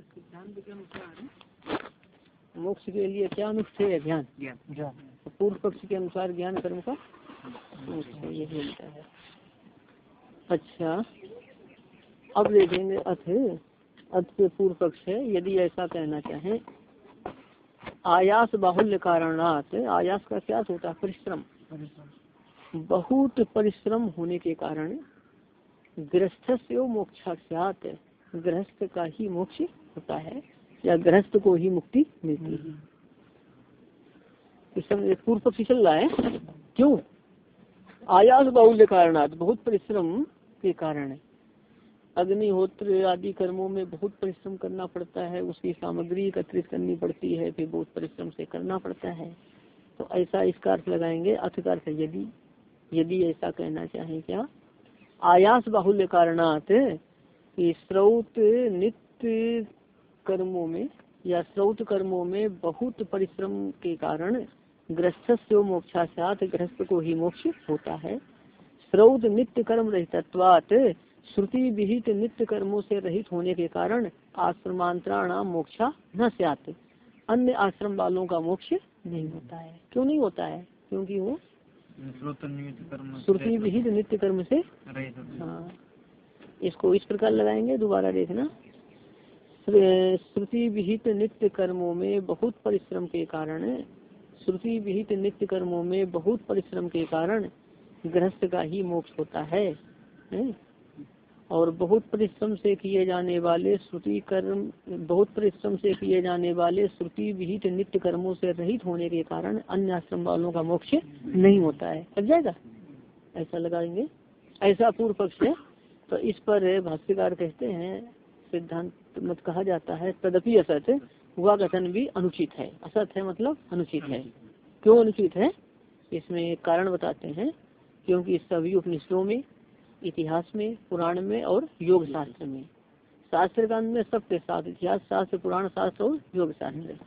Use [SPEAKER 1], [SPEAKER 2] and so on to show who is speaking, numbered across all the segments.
[SPEAKER 1] सिद्धांत के अनुसार मोक्ष के लिए क्या अनुष्ठेय है? ज्ञान। तो पूर्व पक्ष के अनुसार ज्ञान कर्म का ये मिलता है। अच्छा अब देखेंगे अथ। अथ के पूर्व पक्ष है यदि ऐसा कहना चाहें। आयास बाहुल्य कारणात आयास का क्या होता है? परिश्रम। बहुत परिश्रम होने के कारण गृहस्थ से मोक्षाख्यात गृहस्थ का ही मोक्ष होता है, या गृहस्थ को ही मुक्ति मिलती है। इस समय पूर्व पक्षी चल रहा है। क्यों? आयास बाहुल्य कारणात, बहुत परिश्रम के कारण। अग्निहोत्र आदि कर्मों में बहुत परिश्रम करना पड़ता है, उसकी सामग्री एकत्रित करनी पड़ती है, फिर बहुत परिश्रम से करना पड़ता है। तो ऐसा इसका अर्थ लगाएँगे अर्थ से। यदि यदि ऐसा कहना चाहें क्या? आयास बाहुल्य कारणात स्रोत नित्य कर्मों में या स्रोत कर्मों में बहुत परिश्रम के कारण ग्रस्त से मोक्षाशात ग्रस्त को ही मोक्ष होता है। स्रोत नित्य कर्म रहितत्वात श्रुति विहित नित्य कर्मों से रहित होने के कारण आश्रमांतराणाम मोक्षा न सत अन्य आश्रम वालों का मोक्ष नहीं होता है। क्यों नहीं होता है? क्योंकि वो श्रुति विहित नित्य कर्म से हाँ। इसको इस प्रकार लगाएँगे, दोबारा देखना। श्रुति विहित नित्य कर्मों में बहुत परिश्रम के कारण, श्रुति विहित नित्य कर्मों में बहुत परिश्रम के कारण गृहस्थ का ही मोक्ष होता है? और बहुत परिश्रम से किए जाने वाले श्रुति कर्म, बहुत परिश्रम से किए जाने वाले श्रुति विहित नित्य कर्मों से रहित होने के कारण अन्य आश्रम वालों का मोक्ष नहीं होता है। लग जाएगा? ऐसा लगाएँगे? ऐसा पूर्व पक्ष है। तो इस पर भाष्यकार कहते हैं, सिद्धांत मत कहा जाता है, तदपि असत हुआ कथन भी अनुचित है। असत है मतलब अनुचित है। क्यों अनुचित है? इसमें कारण बताते हैं, क्योंकि सभी उपनिषदों में, इतिहास में, पुराण में और योग शास्त्र में। शास्त्र का में सबके साथ इतिहास, शास्त्र, पुराण, शास्त्र और योग शास्त्र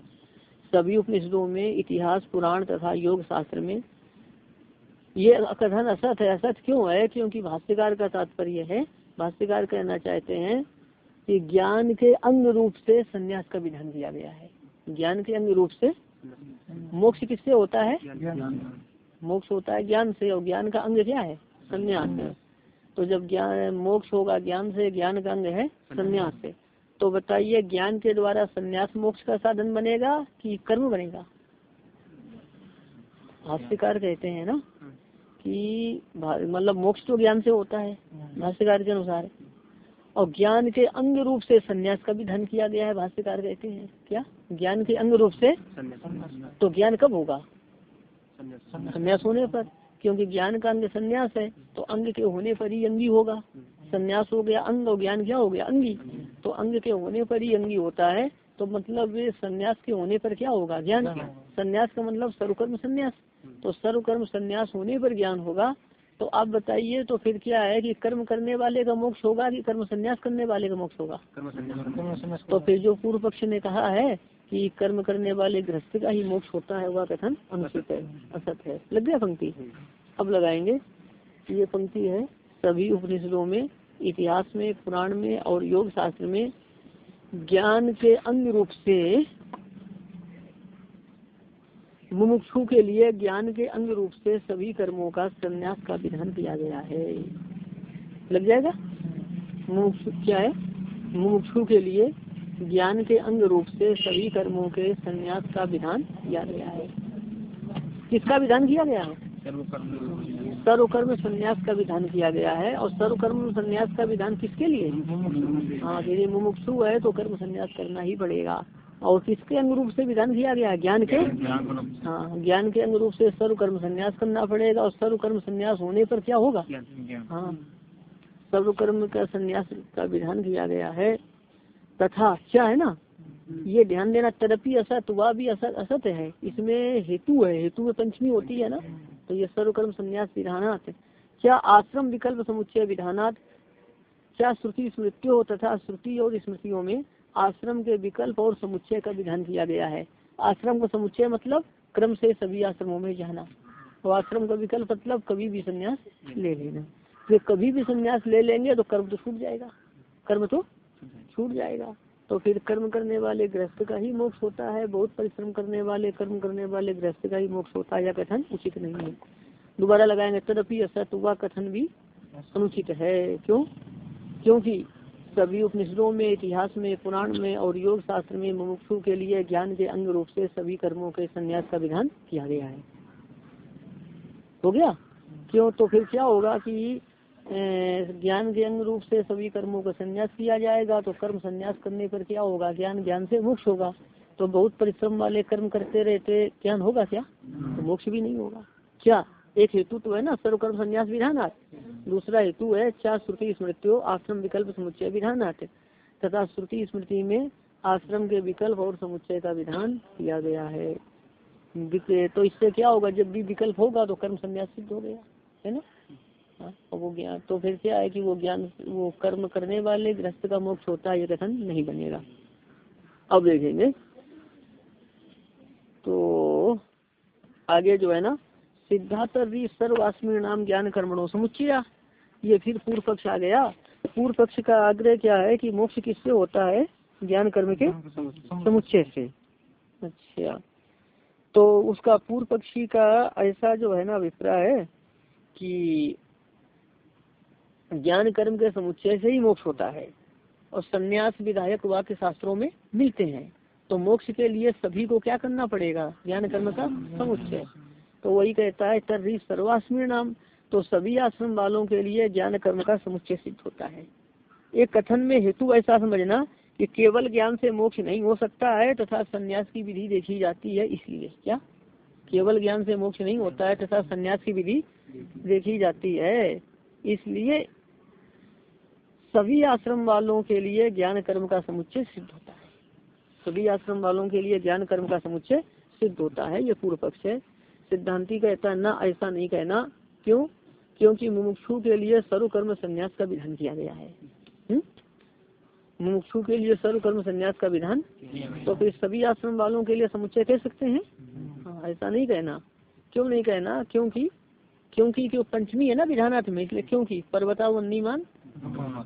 [SPEAKER 1] सभी उपनिषदों में इतिहास, पुराण तथा योग शास्त्र में ये कथन असत है। असत क्यों है? क्योंकि भाष्यकार का तात्पर्य है, भाष्यकार कहना चाहते हैं कि ज्ञान के अंग रूप से संन्यास का विधान दिया गया है। ज्ञान के अंग रूप से? मोक्ष किससे होता है? मोक्ष होता है ज्ञान से। और ज्ञान का अंग क्या है? संन्यास तो जब ज्ञान, मोक्ष होगा ज्ञान से, ज्ञान का अंग है संन्यास से। तो बताइए, ज्ञान के द्वारा संन्यास मोक्ष का साधन बनेगा कि कर्म बनेगा? भाष्यकार कहते हैं ना कि मतलब मोक्ष तो ज्ञान से होता है भाष्यकार के अनुसार। और ज्ञान के अंग रूप से संन्यास का भी धन किया गया है भाष्यकार कहते हैं। क्या? ज्ञान के अंग रूप से? तो ज्ञान कब होगा? संन्यास। होने पर क्योंकि ज्ञान का अंग संन्यास है तो अंग के होने पर ही अंगी होगा। संन्यास हो गया अंग और ज्ञान क्या हो गया? अंगी। तो अंग के होने पर ही अंगी होता है तो मतलब संन्यास के होने पर क्या होगा? ज्ञान। संन्यास का मतलब सर्वकर्म संन्यास। तो सर्व कर्म संन्यास होने पर ज्ञान होगा। तो आप बताइए तो फिर क्या है कि कर्म करने वाले का मोक्ष होगा कि कर्म संन्यास करने वाले का मोक्ष होगा? तो फिर जो पूर्व पक्ष ने कहा है कि कर्म करने वाले गृहस्थ का ही मोक्ष होता है वह कथन अनुचित है असत है। लग गया पंक्ति? अब लगाएँगे। ये पंक्ति है सभी उपनिषदों में इतिहास में पुराण में और योग शास्त्र में ज्ञान के अंग रूप से मुमुक्षु के लिए ज्ञान के अंग रूप से सभी कर्मों का संन्यास का विधान किया गया है। लग जाएगा? मुमुक्षु क्या है? मुमुक्षु के लिए ज्ञान के अंग रूप से सभी कर्मों के संन्यास का विधान किया गया है। किसका विधान किया गया है? सर्वकर्म संन्यास का विधान किया गया है। और सर्वकर्म संन्यास का विधान किसके लिए? हाँ यदि मुमुक्षु है तो कर्म संन्यास करना ही पड़ेगा। और किसके अनुरूप से विधान किया गया? ज्ञान के? हाँ ज्ञान के अनुरूप से सर्व कर्म संन्यास करना पड़ेगा और सर्व कर्म संन्यास होने पर क्या होगा? हाँ सर्व कर्म का संन्यास का विधान किया गया है। तथा क्या है ना? ये ध्यान देना तरपी असत वह भी असत असत है। इसमें हेतु है हेतु में पंचमी होती है ना? तो ये सर्वकर्म संन्यास विधानात। क्या आश्रम विकल्प समुच्चय विधानात? क्या श्रुति स्मृतियों तथा श्रुति और स्मृतियों में आश्रम के विकल्प और समुच्चय का विधान किया गया है। आश्रम का समुच्चय मतलब क्रम से सभी आश्रमों में जाना। और आश्रम का विकल्प मतलब कभी भी संन्यास ले लेना। फिर कभी भी संन्यास ले लेंगे तो कर्म तो छूट जाएगा। कर्म तो छूट जाएगा। तो फिर कर्म करने वाले गृहस्थ का ही मोक्ष होता है। बहुत परिश्रम करने वाले, कर्म करने वाले गृहस्थ का ही मोक्ष होता है। या कथन उचित नहीं है। दोबारा लगाएँगे, तदपि असत हुआ कथन भी अनुचित है। क्यों? क्योंकि सभी उपनिषदों में, इतिहास में, पुराण में और योग शास्त्र में मुमुक्षु के लिए ज्ञान के अंग रूप से सभी कर्मों के संन्यास का विधान किया गया है। हो गया? क्यों? तो फिर क्या होगा कि ज्ञान के अंग रूप से सभी कर्मों का संन्यास किया जाएगा तो कर्म संन्यास करने पर क्या होगा? ज्ञान ज्ञान से मोक्ष होगा। तो बहुत परिश्रम वाले कर्म करते रहते, ज्ञान होगा क्या? तो मोक्ष भी नहीं होगा। क्या? एक हेतु तो है ना सर्वकर्म संन्यास विधानार्थ दूसरा हेतु है चार श्रुति स्मृतियों आश्रम विकल्प समुच्चय विधानार्थ तथा श्रुति स्मृति में आश्रम के विकल्प और समुच्चय का विधान किया गया है। तो इससे क्या होगा जब भी विकल्प होगा तो कर्म संन्यास सिद्ध हो गया है ना? हाँ, और वो ज्ञान तो फिर क्या है कि वो ज्ञान वो कर्म करने वाले ग्रस्त का मोक्ष होता है ये कथन नहीं बनेगा। अब देखेंगे। तो आगे जो है ना सिद्धार्थ सर्वास्मी नाम ज्ञान कर्मणों समुचिया ये फिर पूर्व पक्ष आ गया। पूर्व पक्ष का आग्रह क्या है कि मोक्ष किससे होता है? ज्ञान कर्म के समुच्चय से। अच्छा। तो उसका पूर्व पक्षी का ऐसा जो है ना अभिप्राय है कि ज्ञान कर्म के समुच्चय से ही मोक्ष होता है और संन्यास विधायक वाक्य शास्त्रों में मिलते हैं। तो मोक्ष के लिए सभी को क्या करना पड़ेगा? ज्ञान कर्म का समुच्चय। तो वही कहता है, तर्री सर्वास्मी नाम। तो सभी आश्रम वालों के लिए ज्ञान कर्म का समुच्चय सिद्ध होता है। एक कथन में हेतु ऐसा समझना कि केवल ज्ञान से मोक्ष नहीं हो सकता है, तथा संन्यास की विधि देखी जाती है इसलिए। क्या? केवल ज्ञान से मोक्ष नहीं होता है, तथा संन्यास की विधि देखी जाती है। इसलिए सभी आश्रम वालों के लिए ज्ञान कर्म का समुच्चय सिद्ध होता है। सभी आश्रम वालों के लिए ज्ञान कर्म का समुच्चय सिद्ध होता है, ये पूर्व पक्ष है। सिद्धांति कहता है ना ऐसा नहीं कहना। क्यों? क्योंकि मुमुक्षु के लिए सर्व कर्म संन्यास का विधान किया गया है। हम्म? मुमुक्षु के लिए सर्व कर्म संन्यास का विधान तो फिर सभी आश्रम वालों के लिए समुच्चय कह सकते हैं? हाँ, ऐसा नहीं कहना। क्यों नहीं कहना? क्योंकि क्योंकि क्यों पंचमी है ना विधानार्थ में इसलिए क्योंकि पर्वता वन्नी मान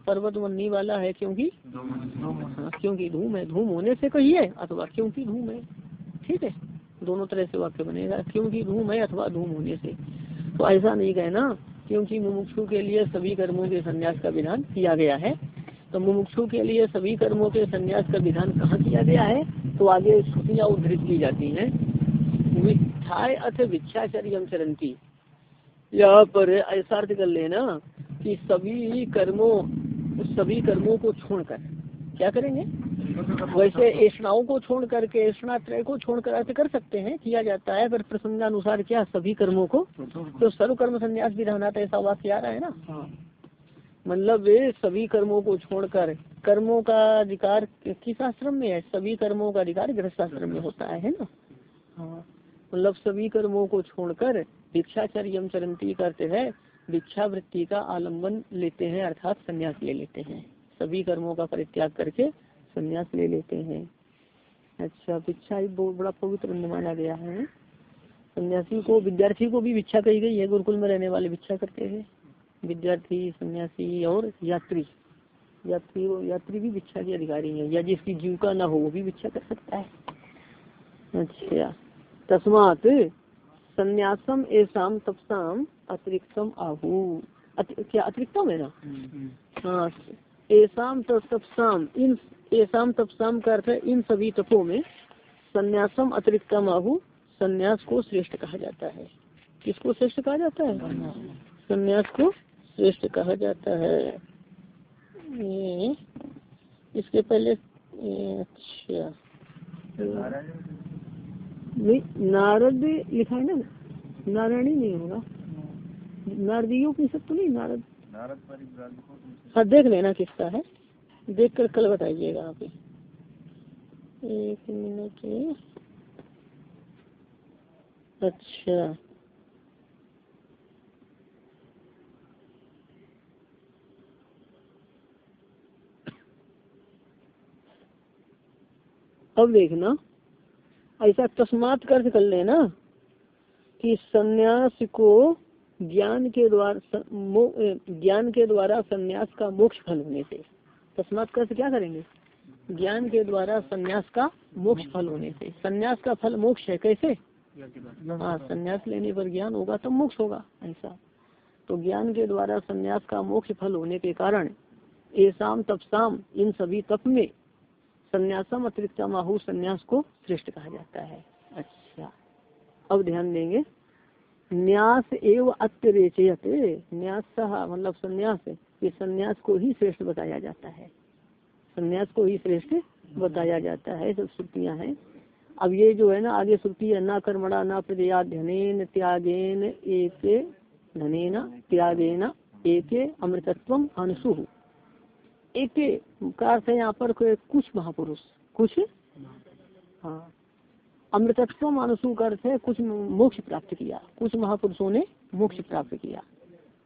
[SPEAKER 1] पर्वत वन्नी वाला है क्योंकि? हाँ, क्योंकि धूम है। धूम होने से कहिए अथवा क्योंकि धूम है। ठीक है। दोनों तरह से वाक्य बनेगा, क्योंकि धूम है अथवा धूम होने से। तो ऐसा नहीं कहना, क्योंकि मुमुक्षु के लिए सभी कर्मों के संन्यास का विधान किया गया है। तो मुमुक्षु के लिए सभी कर्मों के संन्यास का विधान कहाँ किया गया है? तो आगे श्रुतियाँ उद्धृत की जाती हैं। विच्छाए अथ विच्छाचर्य चरंती यहाँ पर ऐसा अर्थ कर लेना कि सभी कर्मों सभी कर्मों को छोड़कर, क्या करेंगे? वैसे ऐषणाओं को छोड़ करके ऐषणा त्रय को छोड़ कर कर सकते हैं, किया जाता है, पर प्रसंगानुसार क्या सभी कर्मों को? तो सर्व कर्म संन्यास विधान ऐसा वाक्य आ रहा है ना। मतलब सभी कर्मों को छोड़कर कर्मों का अधिकार किस आश्रम में है? सभी कर्मों का अधिकार गृह आश्रम में होता है ना? मतलब सभी कर्मों को छोड़कर भिक्षाचर्य चरंती करते हैं भिक्षा वृत्ति का आलंबन लेते हैं, अर्थात संन्यास ले लेते हैं। सभी कर्मों का परित्याग करके संन्यास ले लेते हैं। अच्छा भिक्षा एक बहुत बड़ा पवित्र माना गया है। सन्यासी को विद्यार्थी को भी भिक्षा कही गई है गुरुकुल में रहने वाले भिक्षा करते हैं। विद्यार्थी सन्यासी और यात्री। यात्री यात्री भी भिक्षा के अधिकारी है या जिसकी जीविका ना हो वो भी भिक्षा कर सकता है। अच्छा तस्मात संन्यासम एसाम तपसाम अतिरिक्तम आहू। क्या अतिरिक्तम है ना? हम्म, हम्म। हाँ एसाम तपसाम इन एसाम तपसाम का अर्थ इन सभी तपों में संन्यासम अतिरिक्त आहु संन्यास को श्रेष्ठ कहा जाता है। किसको श्रेष्ठ कहा जाता है? संन्यास को श्रेष्ठ कहा जाता है। इसके पहले अच्छा। नारद लिखा है ना? नारायणी नहीं होगा। नारदियों की सब तो नहीं नारद। नारद हाँ देख लेना किसका है। देख कर कल बताइएगा आप एक मिनट अच्छा। अब देखना, ऐसा तस्मात कर्ज कर लेना कि संन्यास को ज्ञान के द्वारा ज्ञान के द्वारा संन्यास का मोक्ष फल होने से। तस्मात कर क्या करेंगे? ज्ञान के द्वारा संन्यास का मोक्ष फल होने से। संन्यास का फल मोक्ष है कैसे? हाँ संन्यास लेने पर ज्ञान होगा तब मोक्ष होगा ऐसा। तो ज्ञान के द्वारा संन्यास का मोक्ष फल होने के कारण ऐसाम तपसाम इन सभी तप में संन्यासम अतिरिक्त माहू संन्यास को श्रेष्ठ कहा जाता है। अच्छा। अब ध्यान देंगे। न्यास एवं अत्यरेचयत। न्यास मतलब संन्यास ये संन्यास को ही श्रेष्ठ बताया जाता है। संन्यास को ही श्रेष्ठ बताया जाता है, सब श्रुतियाँ हैं। अब ये जो है ना, आगे श्रुति है, न कर्मणा, न प्रदया धनेन, त्यागेन, एक, धनेन, त्यागेन, एक, अमृतत्व अनुसु एक का अर्थ है यहाँ पर कुछ महापुरुष, कुछ? हाँ। अमृतत्व अनुसु का अर्थ है कुछ मोक्ष प्राप्त किया, कुछ महापुरुषों ने मोक्ष प्राप्त किया।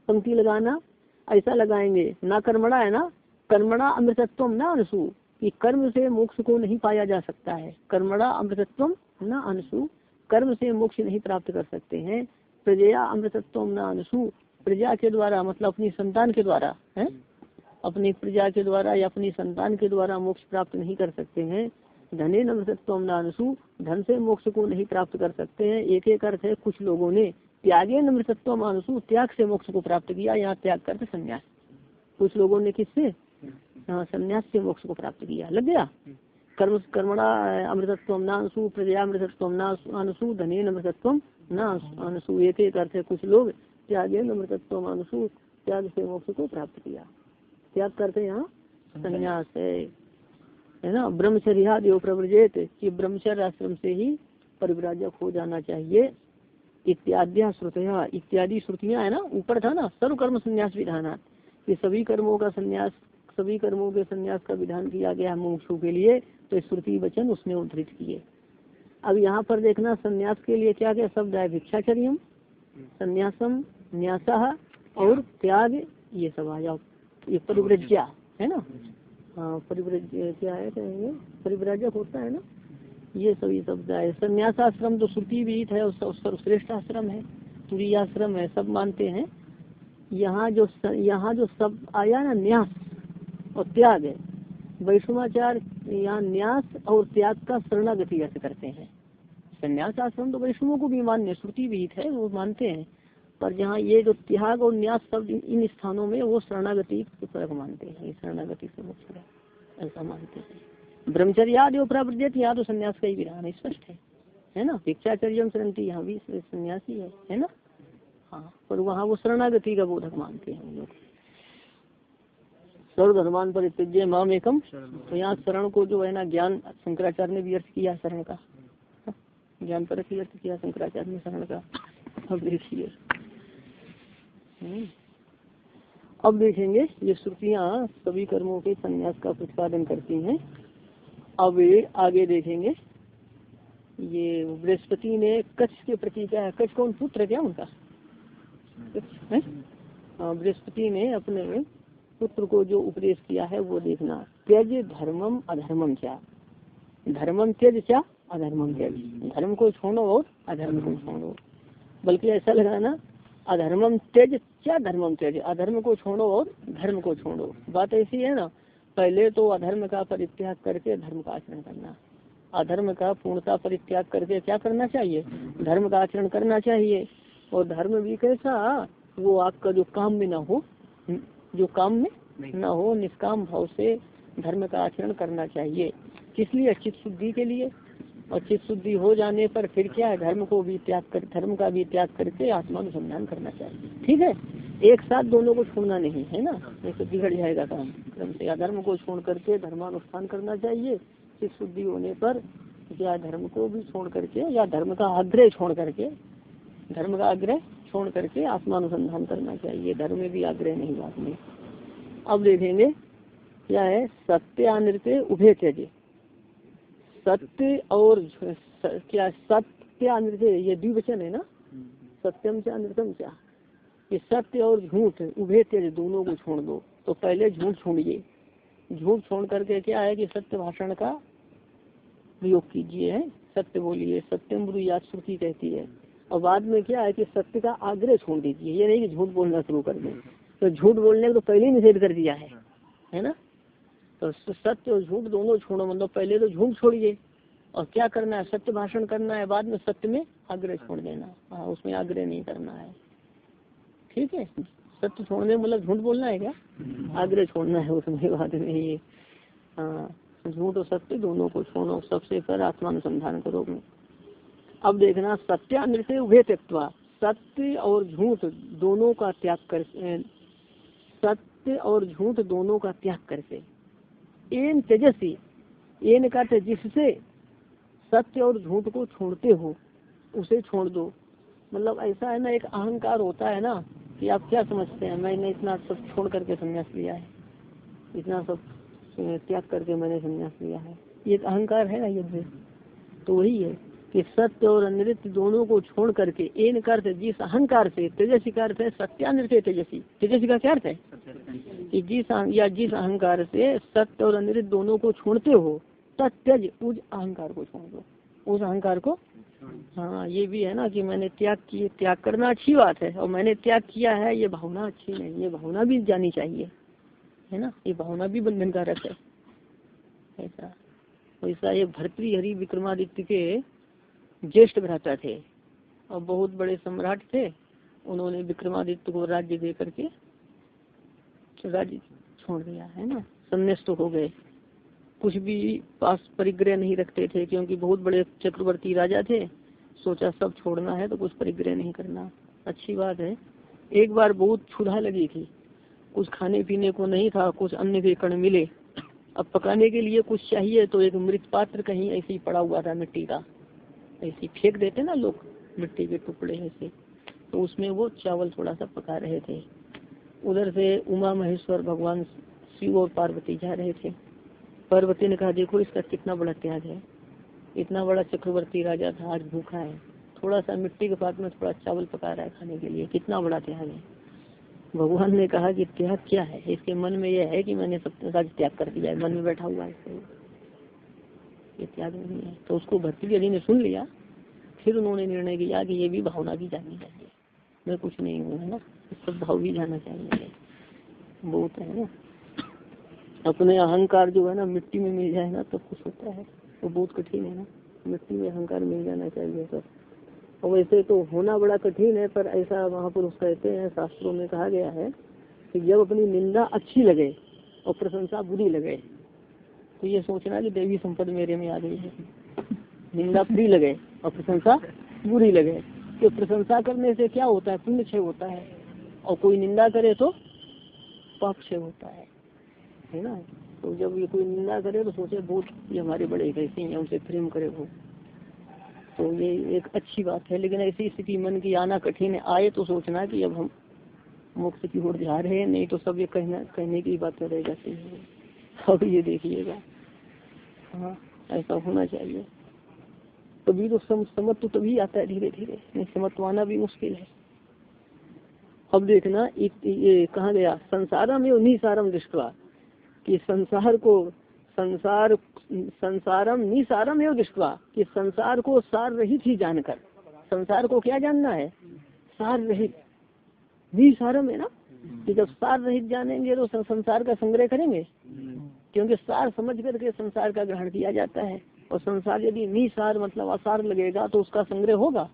[SPEAKER 1] पंक्ति लगाना ऐसा लगाएँगे। ना कर्मणा है ना? कर्मणा अमृतत्व न अनुसु। कि कर्म से मोक्ष को नहीं पाया जा सकता है। कर्मणा अमृतत्व न अनुसु। कर्म से मोक्ष नहीं प्राप्त कर सकते हैं। प्रजया अमृतत्व न अनुसु। प्रजा के द्वारा मतलब अपनी संतान के द्वारा, है? अपनी प्रजा के द्वारा या अपनी संतान के द्वारा मोक्ष प्राप्त नहीं कर सकते हैं। धने नमृतत्व न अनुसु। धन से मोक्ष को नहीं प्राप्त कर सकते हैं। एक एक अर्थ है कुछ लोगों ने। त्यागे नमृतत्व अनुसु त्याग से मोक्ष को प्राप्त किया, यहाँ त्याग करते संन्यास। कुछ लोगों ने किससे? हाँ संन्यास से मोक्ष को प्राप्त किया। लग गया? कर्म, कर्मणा अमृतत्व न अनुसु प्रजा अमृतत्व न अनुसु धने अमृतत्व न एक एक अर्थ कुछ लोग। त्यागे अमृतत्व अनुसु त्याग से मोक्ष को प्राप्त किया। त्याग करते यहाँ? संन्यास है। है ना? ब्रह्मचर्या देव प्रव्रजेत कि ब्रह्मचर्य आश्रम से ही परिव्राजक हो जाना चाहिए। इत्याद्या श्रुतिया, इत्यादि श्रुतियाँ है ना? ऊपर था ना? सर्व कर्म संन्यास विधान ये सभी कर्मों का संन्यास, सभी कर्मों के संन्यास का विधान किया गया मुमुक्षु के लिए तो श्रुति वचन उसने उद्धृत किए। अब यहाँ पर देखना, संन्यास के लिए क्या क्या शब्द है भिक्षाचर्यम संन्यासम, न्यास और त्याग, ये सब आ जाओ। ये परिव्रज्या, है ना? हाँ परिव्रज क्या है परिव्राजक होता है ना? ये सभी शब्द है संन्यास आश्रम तो श्रुति विहित है सर्वश्रेष्ठ आश्रम है तुरी आश्रम है, सब मानते हैं। यहाँ जो यहाँ जो सब आया ना न्यास और त्याग है, वैष्णवाचार यहाँ न्यास और त्याग का शरणागति अर्थ करते हैं। संन्यास आश्रम तो वैष्णवों को भी मान्य श्रुति विहित है, वो मानते हैं। पर जहाँ ये जो त्याग और न्यास शब्द इन स्थानों में, वो शरणागति फ़र्क मानते हैं शरणागति से मुक्त ऐसा मानते हैं। ब्रह्मचर्या जो प्रावृत यहाँ तो संन्यास का ही विधान स्पष्ट है। है ना? भिक्षाचर्य शरणती यहाँ भी सन्यासी है है ना? हाँ पर वहाँ वो शरणागति का बोधक मानते हैं लोग। सर्व हनुमान पर इत्य माम एकम तो यहाँ शरण को जो है ना, ज्ञान शंकराचार्य ने भी अर्थ किया शरण का। ज्ञान पर अर्थ किया शंकराचार्य ने शरण का। अब देखिए। हम्म। अब देखेंगे ये श्रुतियाँ सभी कर्मों के संन्यास का प्रतिपादन करती हैं। अब आगे देखेंगे। ये बृहस्पति ने कच्छ के प्रति क्या है? कच्छ कौन पुत्र क्या उनका? हाँ, बृहस्पति ने अपने पुत्र को जो उपदेश किया है वो देखना। त्यज धर्मम अधर्मम क्या? धर्मम त्यज क्या? अधर्मम त्यज। धर्म को छोड़ो और अधर्म को छोड़ो। बल्कि ऐसा लगाना अधर्मम त्यज क्या धर्मम त्यज? अधर्म को छोड़ो और धर्म को छोड़ो। बात ऐसी है ना पहले तो अधर्म का परित्याग करके धर्म का आचरण करना। अधर्म का पूर्णता परित्याग करके क्या करना चाहिए? धर्म का आचरण करना चाहिए। और धर्म भी कैसा? वो आपका जो काम में ना हो जो काम में न हो निष्काम भाव से धर्म का आचरण करना चाहिए। किस लिए? चित शुद्धि के लिए। और चित शुद्धि हो जाने पर फिर क्या है? धर्म को भी त्याग कर धर्म का भी त्याग करके आत्मानुसंधान करना चाहिए। ठीक है? एक साथ दोनों को छोड़ना नहीं है ना? नहीं तो बिगड़ जाएगा काम। क्रम से धर्म को छोड़ करके धर्मानुष्ठान करना चाहिए चित शुद्धि होने पर या धर्म को भी छोड़ करके या धर्म का आग्रह छोड़ करके धर्म का आग्रह छोड़ करके आत्मानुसंधान करना चाहिए। धर्म में भी आग्रह नहीं बात में अब देखेंगे क्या है? सत्य अनृत्य उभय त्यज सत्य और क्या सत्य अनृत्य ये द्विवचन है ना? सत्यम से अनृतम क्या? ये सत्य और झूठ उभय त्यज दोनों को छोड़ दो। तो पहले झूठ छोड़िए। झूठ छोड़ करके क्या है कि सत्य भाषण का प्रयोग कीजिए, है? सत्य बोलिए, सत्यम याद श्रुति कहती है। और बाद में क्या है कि सत्य का आग्रह छोड़ दीजिए। ये नहीं कि झूठ बोलना शुरू कर दें। तो झूठ बोलने को तो पहले ही निषेध कर दिया है है ना? तो सत्य और झूठ दोनों छोड़ो मतलब पहले तो झूठ छोड़िए। और क्या करना है? सत्य भाषण करना है, बाद में सत्य में आग्रह छोड़ देना। हाँ उसमें आग्रह नहीं करना है। ठीक है? सत्य छोड़ने मतलब झूठ बोलना है क्या? आग्रह छोड़ना है उसमें बाद में ये हाँ। झूठ और सत्य दोनों को छोड़ो सबसे पर आत्मानुसंधान करो। अब देखना सत्यानृत्य उभे त्यक्वा सत्य और झूठ दोनों का त्याग कर सत्य और झूठ दोनों का त्याग करके। एन तेजस्वी एन का जिससे सत्य और झूठ को छोड़ते हो उसे छोड़ दो। मतलब ऐसा है ना एक अहंकार होता है ना कि आप क्या समझते हैं? मैंने इतना सब छोड़ करके संन्यास लिया है। इतना सब त्याग करके मैंने संन्यास लिया है। ये अहंकार है ना युद्ध तो वही है कि सत्य और अनृत्य दोनों को छोड़ करके एन अर्थ जिस अहंकार से, तेजस्वी का अर्थ सत्यानृत्य तेजस्वी। तेजस्वी का क्या अर्थ है? कि जिस या जिस अहंकार से सत्य और अनृत्य दोनों को छोड़ते हो तत्यज उस अहंकार को छोड़ दो। उस अहंकार को। हाँ ये भी है ना कि मैंने त्याग किए त्याग करना अच्छी बात है और मैंने त्याग किया है, ये भावना अच्छी नहीं ये भावना भी जानी चाहिए, है ना? ये भावना भी बंधनकारक है। ऐसा। वैसा ये भरतरी हरि विक्रमादित्य के ज्येष्ठ भ्राता थे और बहुत बड़े सम्राट थे, उन्होंने विक्रमादित्य को राज्य दे करके राज्य छोड़ दिया, है ना? संन्यास्त हो गए। कुछ भी पास परिग्रह नहीं रखते थे, क्योंकि बहुत बड़े चक्रवर्ती राजा थे। सोचा सब छोड़ना है तो कुछ परिग्रह नहीं करना। अच्छी बात है। एक बार बहुत क्षुधा लगी थी। कुछ खाने पीने को नहीं था, कुछ अन्य के कण मिले। अब पकाने के लिए कुछ चाहिए तो एक मृत पात्र कहीं ऐसे ही पड़ा हुआ था मिट्टी का। ऐसे फेंक देते ना लोग, मिट्टी के टुकड़े ऐसे। तो उसमें वो चावल थोड़ा सा पका रहे थे। उधर से उमा महेश्वर भगवान शिव और पार्वती जा रहे थे। पार्वती ने कहा, देखो, इसका कितना बड़ा त्याग है। इतना बड़ा चक्रवर्ती राजा था, आज भूखा है। थोड़ा सा मिट्टी के पास में थोड़ा चावल पका रहा है खाने के लिए। कितना बड़ा त्याग है। भगवान ने कहा कि त्याग क्या है? इसके मन में यह है कि मैंने सब राज त्याग कर दिया है। मन में बैठा हुआ है ये त्याग नहीं है। तो उसको भक्ति यदि ने सुन लिया। फिर उन्होंने निर्णय किया कि ये भी भावना भी जानी चाहिए। मैं कुछ नहीं हूँ, है ना? सब भाव भी जाना चाहिए। बहुत है ना? अपने अहंकार जो है ना मिट्टी में मिल जाए ना तो कुछ होता है। वो बहुत कठिन है ना। मिट्टी में अहंकार मिल जाना चाहिए सब और वैसे तो होना बड़ा कठिन है, पर ऐसा महापुरुष कहते हैं, शास्त्रों में कहा गया है कि जब अपनी निंदा अच्छी लगे और प्रशंसा बुरी लगे तो ये सोचना कि देवी संपद मेरे में आ गई है। निंदा बुरी लगे और प्रशंसा बुरी लगे। तो प्रशंसा करने से क्या होता है? पुण्य क्षय होता है। और कोई निंदा करे तो पाप क्षय होता है। है ना? तो जब ये कोई निंदा करे तो सोचे बहुत ये हमारे बड़े कैसे हैं उनसे प्रेम करे वो। तो ये एक अच्छी बात है लेकिन ऐसी स्थिति मन की आना कठिन है। आए तो सोचना कि अब हम मोक्ष की ओर जा रहे हैं नहीं तो सब ये कहना कहने की बात रह जाती है। अब ये देखिएगा। हाँ ऐसा होना चाहिए। तभी तो सम, समझ तो तभी आता है धीरे धीरे नहीं समझ तो आना भी मुश्किल है। अब देखना ये कहा गया संसारम एवं निसारम दृष्टवा। कि संसार को संसार, संसारम निसारम एवं दृष्टवा, कि संसार को सार रहित ही जानकर। संसार को क्या जानना है? सार रहित। निसारम है ना? कि जब सार रहित जानेंगे तो संसार का संग्रह करेंगे? क्योंकि सार समझ करके संसार का ग्रहण किया जाता है। और संसार यदि निसार मतलब असार लगेगा तो उसका संग्रह होगा।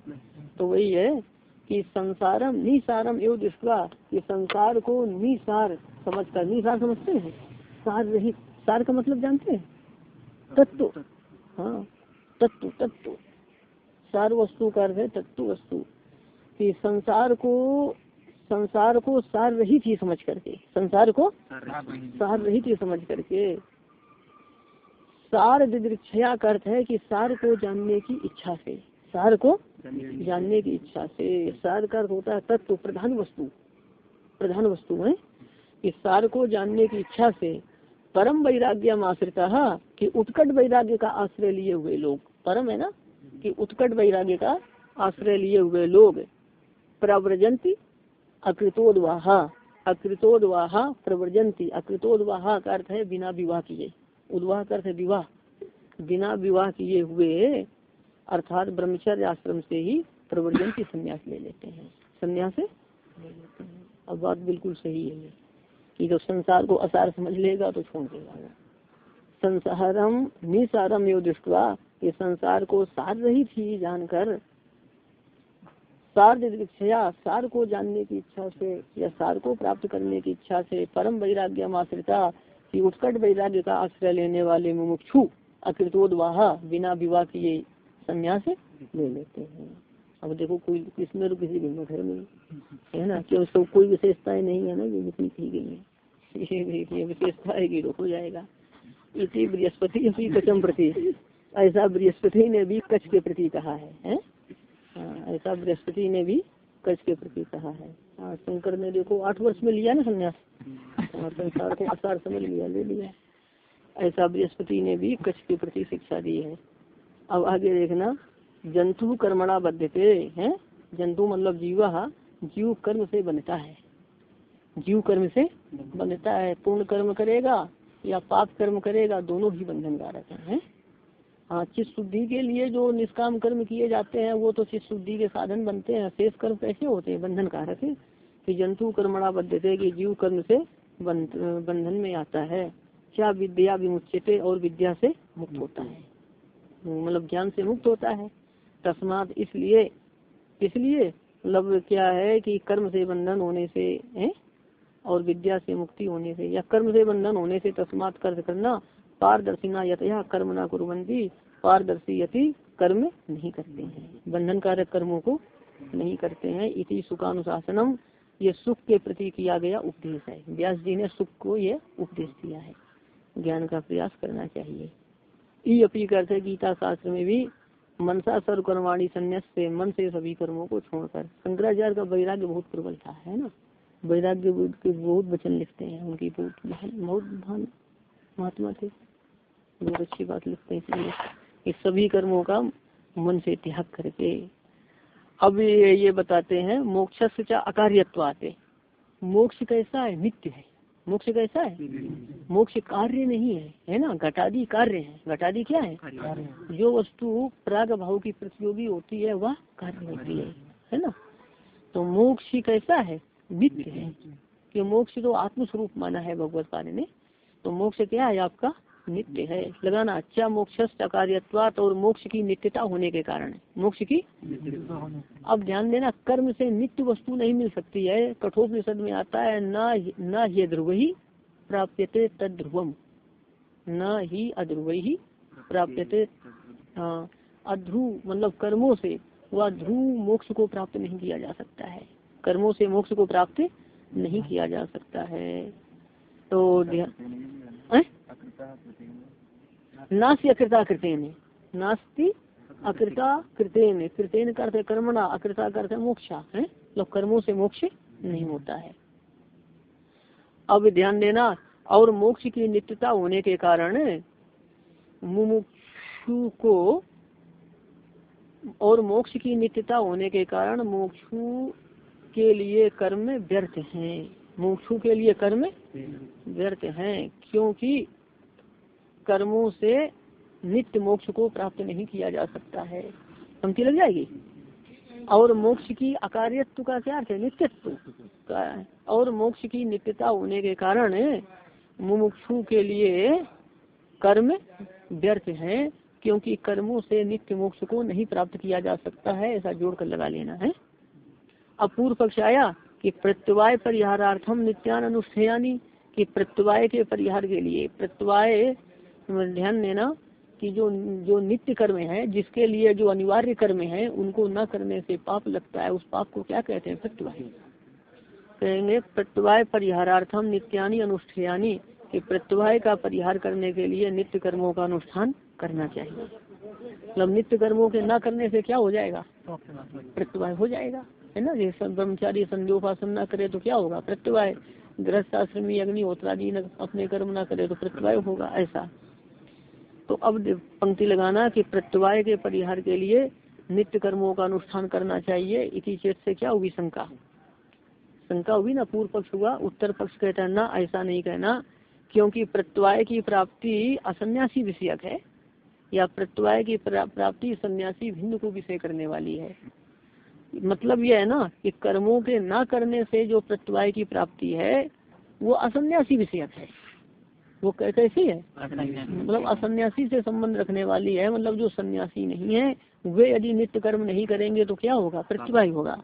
[SPEAKER 1] तो वही है कि संसारम निसारम एवं दृष्टवा, कि संसार को निसार समझ कर निसार समझते हैं। सार रहित सार का मतलब जानते हैं? तत्व। हाँ तत्व तत्व। सार वस्तु का अर्थ है तत्व वस्तु। कि संसार को संसार को सार रहित ही समझ करके। संसार को सार रहित ही समझ करके। सार दिदृक्षया का अर्थ है कि सार को जानने की इच्छा से। सार को जानने की इच्छा से। सार का अर्थ होता है तत्व, प्रधान वस्तु। प्रधान वस्तु है कि सार को जानने की इच्छा से। परम वैराग्य आश्रिता, कि उत्कट वैराग्य का आश्रय लिए हुए लोग। परम है ना? कि उत्कट वैराग्य का आश्रय लिए हुए लोग। प्रव्रजंती अकृतोदवाहा। अकृतोदवाहा प्रव्रजंती अकृतोदवाहा का अर्थ है बिना विवाह किए। उद्वाह का अर्थ है विवाह। बिना विवाह किए हुए, अर्थात ब्रह्मचर्य आश्रम से ही प्रवर्जन संन्यास ले लेते हैं। संन्यास? अब बात बिल्कुल सही है। कि जब संसार को असार समझ लेगा तो छोड़ देगा संसारम, निसारम यो दृष्टवा, ये संसार को सार रही थी जानकर। सार दीक्षा सार को जानने की इच्छा से या सार को प्राप्त करने की इच्छा से परम वैराग्य आश्रिता की उत्कट वैराग्य का आश्रय लेने वाले मुमुक्षु, अकृतोदवाह, बिना विवाह किए संन्यास ले लेते हैं। अब देखो कोई किसमें तो किसी भिन्न घर में है ना? क्यों उसको कोई विशेषताएँ नहीं है ना ये जितनी की गई है। विशेषता है कि हो जाएगा। इसी बृहस्पति अपनी कचम प्रति ऐसा बृहस्पति ने भी कच्छ के प्रति कहा है, है? हाँ, ऐसा बृहस्पति ने भी कच्छ के प्रति कहा है। हाँ, शंकर ने देखो आठ वर्ष में लिया ना संन्यास। हाँ, संसार को आसार समझ लिया ले लिया। ऐसा बृहस्पति ने भी कच्छ के प्रति शिक्षा दी है। अब आगे देखना जंतु कर्मणा बद्धते हैं? जंतु मतलब जीवा जीव कर्म से बनता है। जीव कर्म से बनता है। पूर्ण कर्म करेगा या पाप कर्म करेगा, दोनों ही बंधन कारक है? हाँ चित्त शुद्धि के लिए जो निष्काम कर्म किए जाते हैं, वो तो चित्त शुद्धि के साधन बनते हैं। शेष कर्म कैसे होते हैं? बंधन कारक है। कि जंतु कर्मणा बद्धते कि जीव कर्म से बंधन में आता है। क्या विद्या विमुचित और विद्या से मुक्त होता है? मतलब ज्ञान से मुक्त होता है। तस्मात इसलिए इसलिए मतलब क्या है कि कर्म से बंधन होने से, है? और विद्या से मुक्ति होने से, या कर्म से बंधन होने से तस्मात कर्ज करना पारदर्शिना यतया कर्म ना कुरबंदी पारदर्शी यति कर्म नहीं करते हैं। बंधन कारक कर्मों को नहीं करते हैं। इति सुखानुशासनम, ये सुख के प्रति किया गया उपदेश है। व्यास जी ने सुख को ये उपदेश दिया है। ज्ञान का प्रयास करना चाहिए। ई अपी करते गीता शास्त्र में भी मनसा सर्व कर्माणी संन्यास से मन से सभी कर्मों को छोड़कर। शंकराचार्य का वैराग्य बहुत प्रबल था है ना? वैराग्य के बहुत वचन लिखते हैं उनकी बहुत बहुत महान महात्मा थे। बहुत अच्छी बात लिखते हैं इसलिए। इस सभी कर्मों का मन से त्याग करके। अब ये, ये बताते हैं मोक्ष से अकार्यत्व आते मोक्ष कैसा है? नित्य है। मोक्ष कैसा है? मोक्ष कार्य नहीं है है ना? घटादी कार्य है। घटादी क्या है? जो वस्तु प्राग भाव की प्रतियोगी होती है वह कार्य होती है है ना? तो मोक्ष कैसा है? नित्य है। कि मोक्ष तो आत्मस्वरूप माना है भगवत कार्य ने। तो मोक्ष क्या है आपका? नित्य है। लगाना अच्छा मोक्ष कार्यत्वात और मोक्ष की नित्यता होने के कारण मोक्ष की अब ध्यान देना कर्म से नित्य वस्तु नहीं मिल सकती है। कठोपनिषद में आता है न न ये ध्रुव ही प्राप्यते तद ध्रुवम न ही अध्रुव ही प्राप्यते हाँ अध्रुव मतलब कर्मों से वह ध्रुव मोक्ष को प्राप्त नहीं किया जा सकता है। कर्मों से मोक्ष को प्राप्त नहीं किया जा सकता है। तो नास्ती अकृता कृतेन। नास्ती अकृता कृतेन। कृतेन करते कर्मणा, अकृता करते मोक्षा, है? मतलब कर्मों से मोक्ष नहीं होता है। अब ध्यान देना, और मोक्ष की नित्यता होने के कारण मुमुक्षु को, और मोक्ष की नित्यता होने के कारण मोक्षु के लिए कर्म व्यर्थ हैं। मोक्षु के लिए कर्म व्यर्थ हैं, क्योंकि कर्मों से नित्य मोक्ष को प्राप्त नहीं किया जा सकता है। पंक्ति लग जाएगी? और मोक्ष की अकार्यत्व का क्या अर्थ है? नित्यत्व का और मोक्ष की नित्यता होने के कारण मुमुक्षु के लिए कर्म व्यर्थ है, क्योंकि कर्मों से नित्य मोक्ष को नहीं प्राप्त किया जा सकता है। ऐसा जोड़ कर लगा लेना है। अब पूर्व पक्ष आया कि प्रत्यवाय परिहारार्थम नित्यान अनुष्ठयानी कि प्रत्यवाय के परिहार के लिए, प्रत्यवाय ध्यान देना कि जो जो नित्य कर्म है, जिसके लिए जो अनिवार्य कर्म है, उनको न करने से पाप लगता है। उस पाप को क्या कहते हैं? प्रत्यवाय। कहेंगे, प्रत्यवाय परिहारार्थम नित्यानी अनुष्ठयानी, कि प्रत्यवाय का परिहार करने के लिए नित्य कर्मों का अनुष्ठान करना चाहिए। मतलब नित्य कर्मों के न करने से क्या हो जाएगा? प्रत्यवाय हो जाएगा। है ना? जैसे ब्रह्मचारी संध्योपासन न करे तो क्या होगा? प्रत्यवाय। गृहस्थ अग्निहोत्रादि अपने कर्म न करे तो प्रत्यवाय होगा। ऐसा। तो अब पंक्ति लगाना कि प्रत्यवाय के परिहार के लिए नित्य कर्मों का अनुष्ठान करना चाहिए। इसी चेत से क्या हुई शंका। शंका हुई ना? पूर्व पक्ष हुआ, उत्तर पक्ष कहता ना, ऐसा नहीं कहना, क्योंकि प्रत्यवाय की प्राप्ति असन्यासी विषयक है, या प्रत्यवाय की प्राप्ति सन्यासी भिन्न को विषय करने वाली है। मतलब यह है ना, कि कर्मों के ना करने से जो प्रत्यवाय की प्राप्ति है, वो असन्यासी विषयक है। वो कैसी है? मतलब असन्यासी से संबंध रखने वाली है मतलब जो सन्यासी नहीं है वे यदि नित्य कर्म नहीं करेंगे तो क्या होगा? प्रतिभा ही होगा।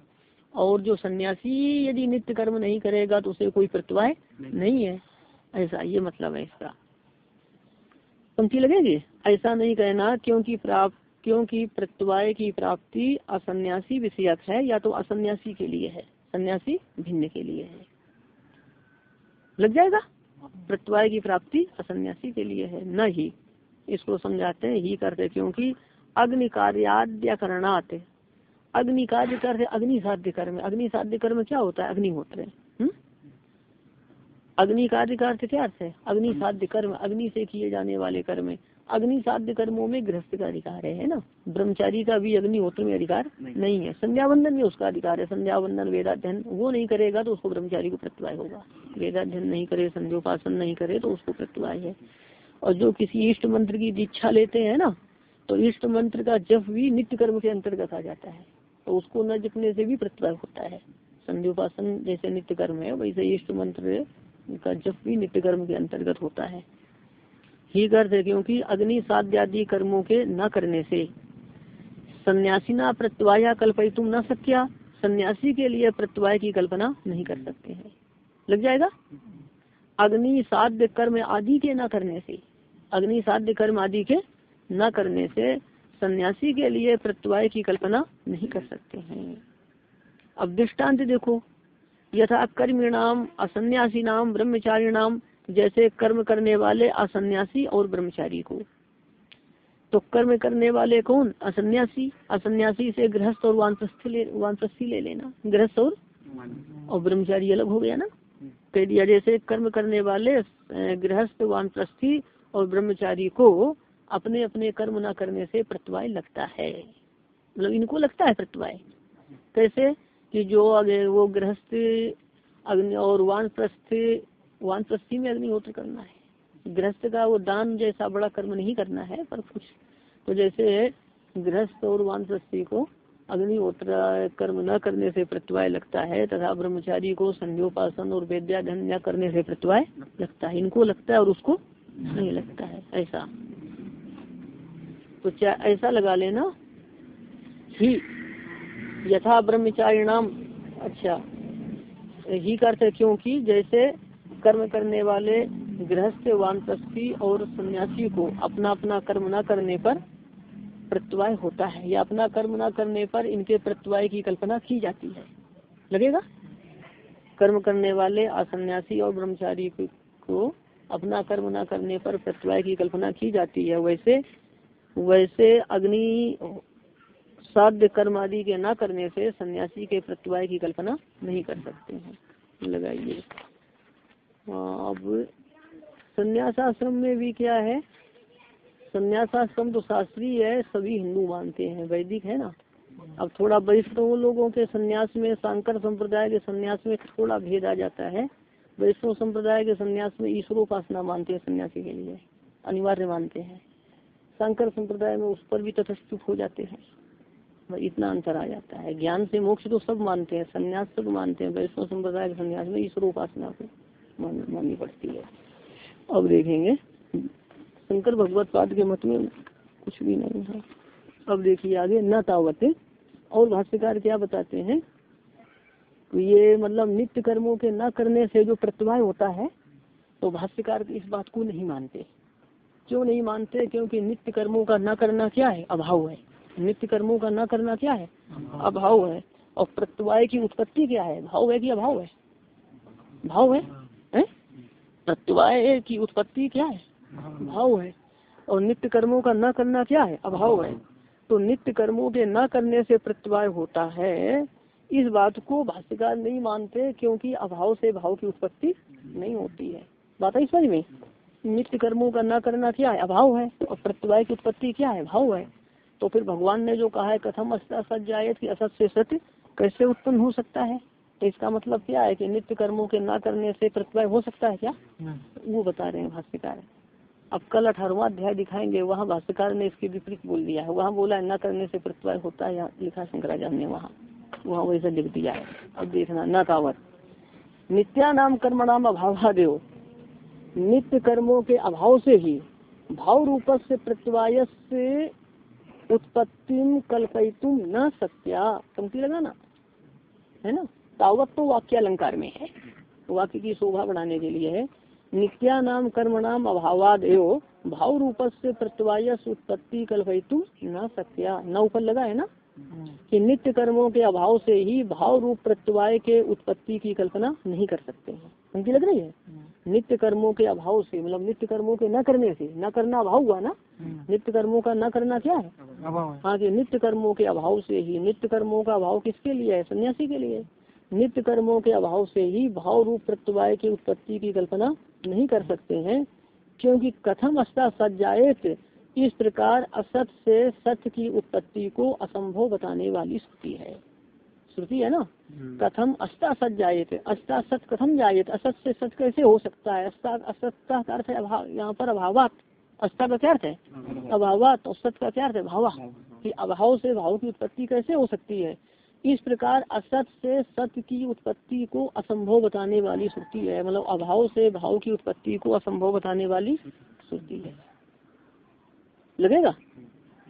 [SPEAKER 1] और जो सन्यासी यदि नित्य कर्म नहीं करेगा तो उसे कोई प्रतिभा नहीं है। ऐसा ये मतलब है इसका। पंक्ति लगेगी? ऐसा नहीं कहना क्योंकि प्राप्त क्योंकि प्रत्यवाय की प्राप्ति असन्यासी विषयक है या तो असन्यासी के लिए है सन्यासी भिन्न के लिए है। लग जाएगा? प्रत्यवाय की प्राप्ति असन्यासी के लिए है। न ही। इसको समझाते हैं, ही करते क्योंकि अग्नि कार्याद्यकरणात अग्नि कार्य कर अग्नि साध्य कर्म अग्नि साध्य कर्म क्या होता है? अग्निहोत्र हम्म? अग्नि कार्य का अर्थ क्या अर्थ है अग्नि साध्य कर्म अग्नि से किए जाने वाले कर्म। अग्नि साध्य कर्मों में गृहस्थ का अधिकार है ना? ब्रह्मचारी का भी अग्निहोत्र में अधिकार नहीं, नहीं है। संध्या बंधन में उसका अधिकार है। संध्या बंधन वेदाध्यन वो नहीं करेगा तो उसको ब्रह्मचारी को प्रत्यवाय होगा। वेदाध्यन नहीं करे संध्योपासन नहीं करे तो उसको प्रत्यवाय है। और जो किसी इष्ट मंत्र की दीक्षा लेते हैं ना तो इष्ट मंत्र का जप भी नित्य कर्म के अंतर्गत आ जाता है। तो उसको न जपने से भी प्रत्यवाय होता है। संध्योपासन जैसे नित्य कर्म है वैसे इष्ट मंत्र का जप भी नित्य कर्म के अंतर्गत होता है। ही अर्थ है, क्योंकि अग्नि साध्यादि कर्मों के न करने से। सन्यासी न प्रत्यवाया कल्पय तुम न सक्या सन्यासी के लिए प्रत्यवाय की कल्पना नहीं कर सकते हैं। लग जाएगा? अग्नि साध्य कर्म आदि के न करने से, अग्नि साध्य कर्म आदि के न करने से सन्यासी के लिए प्रत्यवाय की कल्पना नहीं कर सकते हैं। अब दृष्टांत देखो। यथा कर्मी नाम असन्यासी नाम ब्रह्मचारी नाम जैसे कर्म करने वाले असन्यासी और ब्रह्मचारी को। तो कर्म करने वाले कौन? असन्यासी। असन्यासी से गृहस्थ और वानप्रस्थी ले ले लेना। गृहस्थ और और ब्रह्मचारी अलग हो गया ना? कह दिया जैसे कर्म करने वाले गृहस्थ, वानप्रस्थी और ब्रह्मचारी को अपने अपने कर्म न करने से प्रत्यवाय लगता है। मतलब इनको लगता है प्रत्यवाय कैसे? कि जो अगर वो गृहस्थ और वानप्रस्थ वानप्रस्थी में अग्निहोत्र करना है। गृहस्थ का वो दान जैसा बड़ा कर्म नहीं करना है, पर कुछ। तो जैसे गृहस्थ और वानप्रस्थी को अग्निहोत्र कर्म न करने से प्रत्यवाय लगता है, तथा ब्रह्मचारी को संध्योपासन और वेद्याधन न करने से प्रत्यवाय लगता है। इनको लगता है और उसको नहीं लगता है। ऐसा। तो क्या ऐसा लगा लेना? ही यथा ब्रह्मचारी नाम अच्छा। ही करते क्योंकि जैसे कर्म करने वाले गृहस्थ वानप्रस्थी और सन्यासी को अपना अपना कर्म न करने पर प्रत्यवाय होता है या अपना कर्म न करने पर इनके प्रत्यवाय की कल्पना की जाती है। लगेगा? कर्म करने वाले असन्यासी और ब्रह्मचारी को अपना कर्म न करने पर प्रत्यवाय की कल्पना की जाती है। वैसे वैसे अग्नि साध्य कर्म आदि के न करने से सन्यासी के प्रत्यवाय की कल्पना नहीं कर सकते हैं। लगाइए। हाँ, अब संन्यासाश्रम में भी क्या है? संन्यासाश्रम तो शास्त्रीय है सभी हिंदू मानते हैं वैदिक है ना? अब थोड़ा वैष्णव लोगों के संन्यास में शंकर संप्रदाय के संन्यास में थोड़ा भेद आ जाता है। वैष्णव संप्रदाय के संन्यास में ईश्वरोपासना मानते हैं सन्यासी के लिए अनिवार्य मानते हैं। शंकर संप्रदाय में उस पर भी तथस्तुप हो जाते हैं। इतना अंतर आ जाता है। ज्ञान से मोक्ष तो सब मानते हैं संन्यास सब मानते हैं वैष्णव संप्रदाय के संन्यास में ईश्वरोपासना को। माननी पड़ती है अब देखेंगे, शंकर भगवत पाद के मत में कुछ भी नहीं है। अब देखिए आगे, न तावत, और भाष्यकार क्या बताते हैं? तो ये मतलब नित्य कर्मों के न करने से जो प्रतिभा होता है तो भाष्यकार इस बात को नहीं मानते। क्यों नहीं मानते? क्योंकि नित्य कर्मों का न करना क्या है? अभाव है। नित्य कर्मों का न करना क्या है? अभाव है। और प्रत्यवाय की उत्पत्ति क्या है? भाव है कि अभाव है? भाव है? प्रत्यवाय की उत्पत्ति क्या है? भाव है। और नित्य कर्मों का न करना क्या है? अभाव है। तो नित्य कर्मों के न करने से प्रत्यवाय होता है। इस बात को भाष्यकार नहीं मानते क्योंकि अभाव से भाव की उत्पत्ति नहीं होती है। बात है समझ में? नित्य कर्मों का न करना क्या है? अभाव है। और प्रत्यवाय की उत्पत्ति क्या है? भाव है। तो फिर भगवान ने जो कहा है, कथम असत जाए कि असत से सत्य कैसे उत्पन्न हो सकता है? तो इसका मतलब क्या है कि नित्य कर्मों के ना करने से प्रतिभा हो सकता है क्या? वो बता रहे हैं भाष्यकार। अब कल अठारवा अध्याय दिखाएँगे वहाँ भाष्यकार ने इसके विपरीत बोल दिया है। वहाँ बोला है न करने से प्रतिभा होता है यहाँ लिखा शंकराचार्य ने वहाँ। वहाँ वैसा लिख दिया है। अब देखना न कावत नित्या नाम कर्म नाम अभाव देव नित्य कर्मों के अभाव से ही भाव रूप से प्रत्यवाय से उत्पत्ति कल्पयितुम न सत्या। पंक्ति लगाना है ना? तावत तो वाक्य अलंकार में है। वाक्य की शोभा बढ़ाने के लिए है। नित्या नाम कर्म नाम अभावाद एवं भाव रूप से प्रत्यवाय उत्पत्ति कल्पयितुम न सत्या। न ऊपर लगा है ना? कि नित्य कर्मों के अभाव से ही भाव रूप प्रत्यवाय के उत्पत्ति की कल्पना नहीं कर सकते हैं। उनकी लग रही है? नित्य कर्मों के अभाव से मतलब नित्य कर्मों के न करने से न करना अभाव हुआ ना? नित्य कर्मों का न करना क्या है? हाँ। कि नित्य कर्मों के अभाव से ही नित्य कर्मों का अभाव किसके लिए है? सन्यासी के लिए नित्य कर्मों के अभाव से ही भाव रूप प्रत्यवाय की उत्पत्ति की कल्पना नहीं कर सकते हैं क्योंकि कथम अस्ता सज्जाएत इस प्रकार असत से सत्य की उत्पत्ति को असंभव बताने वाली श्रुति है। श्रुति है ना? हम्म। कथम अस्ता सत जायत अस्ता सत कथम जायत असत से सत कैसे हो सकता है? अस्ता असत का अर्थ है अभाव यहाँ पर अभावात। अस्ता का क्या अर्थ है? अभावात। और सत का क्या अर्थ है? भावा। कि अभाव से भाव की उत्पत्ति कैसे हो सकती है? इस प्रकार असत से सत्य की उत्पत्ति को असंभव बताने वाली श्रुति है। मतलब अभाव से भाव की उत्पत्ति को असंभव बताने वाली श्रुति है। लगेगा?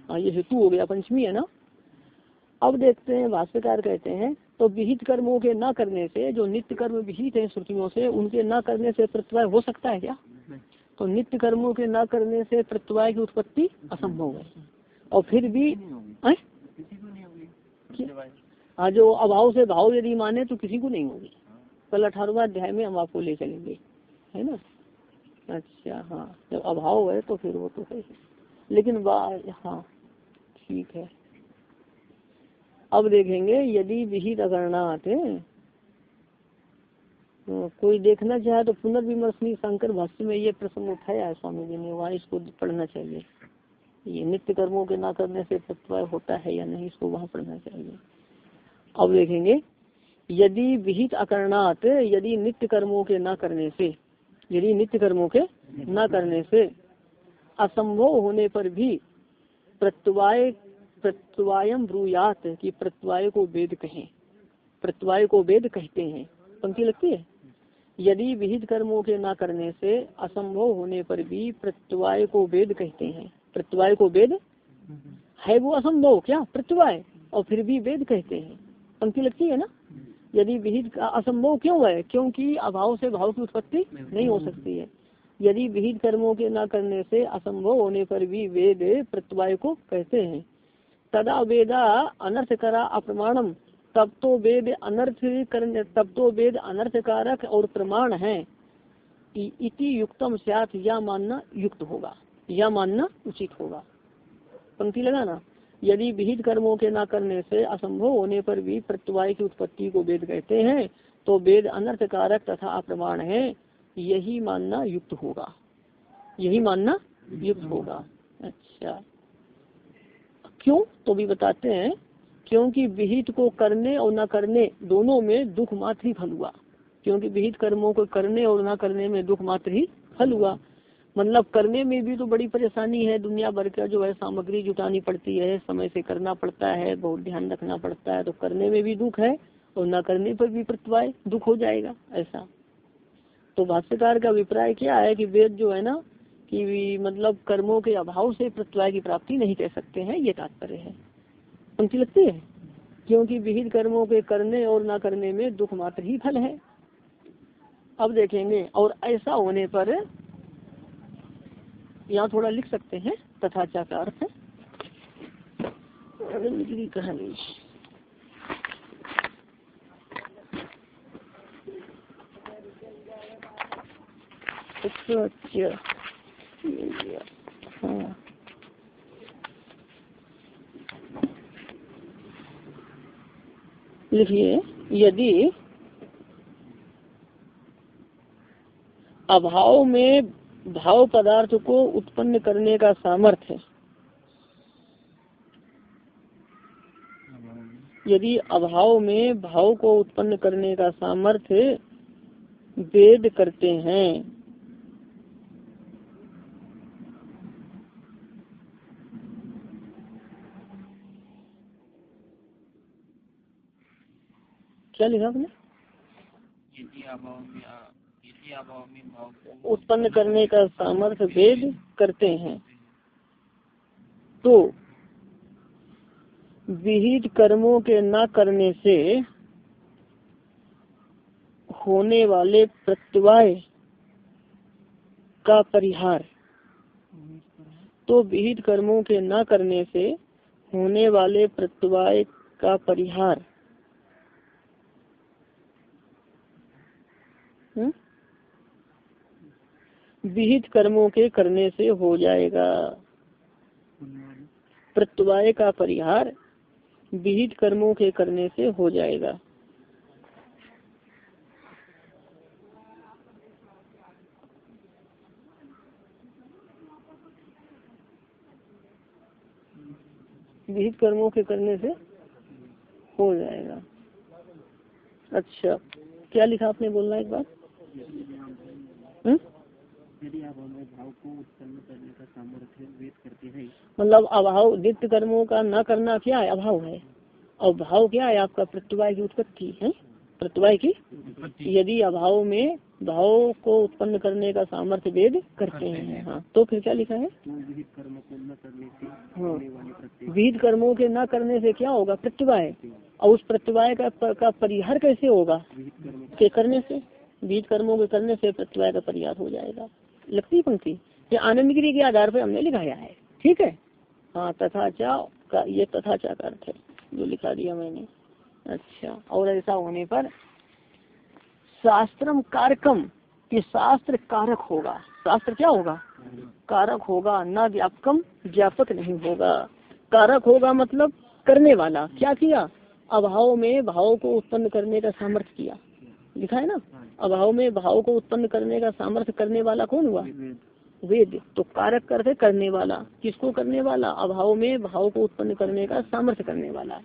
[SPEAKER 1] हाँ ये हेतु हो गया पंचमी है ना? अब देखते हैं भाष्यकार कहते हैं तो विहित कर्मों के न करने से जो नित्य कर्म विहित है श्रुतियों से उनके न करने से प्रत्यवाय हो सकता है क्या? तो नित्य कर्मों के न करने से प्रत्यवाय की उत्पत्ति असंभव है। और फिर भी हाँ जो अभाव से भाव यदि माने तो किसी को नहीं होगी कल अठारवा अध्याय में हम आपको ले चलेंगे, है ना? अच्छा हाँ जब अभाव है तो फिर वो तो है लेकिन हाँ ठीक है। अब देखेंगे, यदि विहित आते तो कोई देखना चाहे तो पुनर्विमर्शनी शंकर भाष्य में ये प्रश्न उठाया है स्वामी जी ने, वहाँ इसको पढ़ना चाहिए। ये नित्य कर्मों के ना करने से प्रत्यय होता है या नहीं, इसको वहाँ पढ़ना चाहिए। अब देखेंगे। यदि विहित अकरणात, यदि नित्य कर्मों के न करने से, यदि नित्य कर्मों के न करने से असंभव होने पर भी प्रत्यवाय प्रत्यवायम ब्रुयात की प्रत्यवाय को वेद कहें। प्रत्यवाय को वेद कहते हैं। पंक्ति लगती है? यदि विहित कर्मों के न करने से असंभव होने पर भी प्रत्यवाय को वेद कहते हैं। प्रत्यवाय को वेद? है वो असंभव क्या? प्रत्यवाय और फिर भी वेद कहते हैं। पंक्ति लगती है ना? यदि विहित असंभव क्यों है? क्योंकि अभाव से भाव की उत्पत्ति नहीं हो सकती है। यदि विहित कर्मों के न करने से असंभव होने पर भी वेद प्रत्यवाय को कहते हैं। तदा वेदा अनर्थ करा अप्रमाणम। तब तो वेद अनर्थ करने तब तो वेद अनर्थ कारक और प्रमाण है। इति युक्तम सात या मानना युक्त होगा। या मानना उचित होगा। पंक्ति लगाना यदि विहित कर्मों के न करने से असंभव होने पर भी प्रत्यवाय की उत्पत्ति को वेद कहते हैं तो वेद अनर्थ कारक तथा अप्रमाण है। यही मानना युक्त होगा। यही मानना युक्त होगा। अच्छा। क्यों? तो भी बताते हैं, क्योंकि विहित को करने और न करने दोनों में दुख मात्र ही फल हुआ। क्योंकि विहित कर्मों को करने और न करने में दुख मात्र ही फल हुआ। मतलब करने में भी तो बड़ी परेशानी है, दुनिया भर का जो है सामग्री जुटानी पड़ती है, समय से करना पड़ता है, बहुत ध्यान रखना पड़ता है तो करने में भी दुख है और न करने पर भी प्रतिवाय दुख हो जाएगा, ऐसा। तो भाष्यकार का अभिप्राय क्या है कि वेद जो है ना, कि मतलब कर्मों के अभाव से प्रत्यवाय की प्राप्ति नहीं कह सकते हैं, ये तात्पर्य है। पंक्ति लगती है? क्योंकि विहित कर्मों के करने और ना करने में दुख मात्र ही फल है। अब देखेंगे, और ऐसा होने पर यहाँ थोड़ा लिख सकते हैं, तथा क्या का अर्थ है। कहानी। हाँ। लिखिए, यदि अभाव में भाव पदार्थ को उत्पन्न करने का सामर्थ्य यदि अभाव में भाव को उत्पन्न करने का सामर्थ्य वेद करते हैं, क्या लिखा आपने? उत्पन्न करने का सामर्थ्य भेद करते हैं। तो विहित कर्मों के न करने से होने वाले प्रत्यवाय का परिहार। तो विहित कर्मों के न करने से होने वाले प्रत्यवाय का परिहार। हम्म? विहित कर्मों के करने से हो जाएगा। प्रत्यवाय का परिहार विहित कर्मों के करने से हो जाएगा। विहित कर्मों के करने से हो जाएगा। अच्छा क्या लिखा आपने बोलना एक बार? हम्म?
[SPEAKER 2] हैं
[SPEAKER 1] मतलब अभाव नित्य कर्मों का न करना क्या है? अभाव है। और भाव क्या है? आपका प्रत्यवाय की उत्पत्ति है। प्रत्यवाय की? यदि अभाव में भाव को उत्पन्न करने का सामर्थ्य वेद करते हैं। हाँ। तो फिर क्या लिखा है?
[SPEAKER 2] विहित कर्म को न करने से
[SPEAKER 1] हाँ। विहित कर्मों के न करने से क्या होगा? प्रत्यवाय और उस प्रत्यवाय का, का परिहार कैसे होगा? के करने से? विहित कर्मों के करने से प्रत्यवाय का परिहार हो जाएगा। लगती पंक्ति? ये आनंद गिरी के आधार पर हमने लिखाया है। ठीक है? हाँ तथा चा का, ये तथा चा का अर्थ है, जो लिखा दिया मैंने। अच्छा और ऐसा होने पर शास्त्रम कारकम कि शास्त्र कारक होगा। शास्त्र क्या होगा? कारक होगा, न व्यापकम, व्यापक नहीं होगा। कारक होगा मतलब करने वाला। क्या किया? अभाव में भाव को उत्पन्न करने का सामर्थ्य किया। लिखा है ना? अभाव में भाव को उत्पन्न करने का सामर्थ्य करने वाला कौन हुआ?
[SPEAKER 2] वेद।
[SPEAKER 1] तो कारक करते करने वाला। किसको करने वाला? अभाव में भाव को उत्पन्न करने का सामर्थ्य करने वाला।